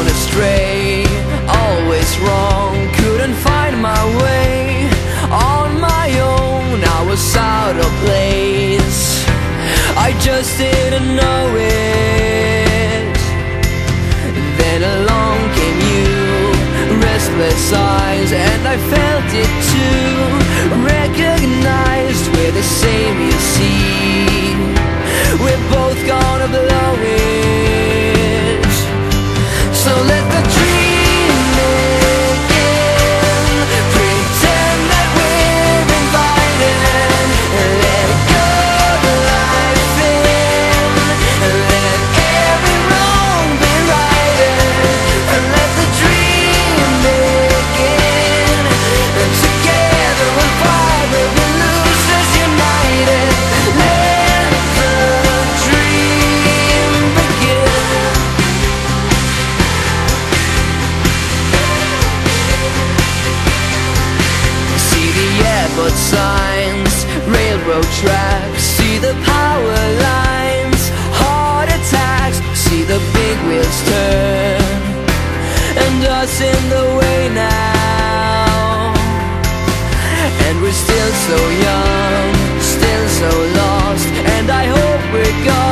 gone astray. Always wrong, couldn't find my way. On my own, I was out of place. I just didn't know it. Then along came you Restless eyes, and I felt it too. Recognized we're the same, you see. billboard signs, railroad tracks, see the power lines, heart attacks, see the big wheels turn, and us in the way now. And we're still so young, still so lost, and I hope we're gone.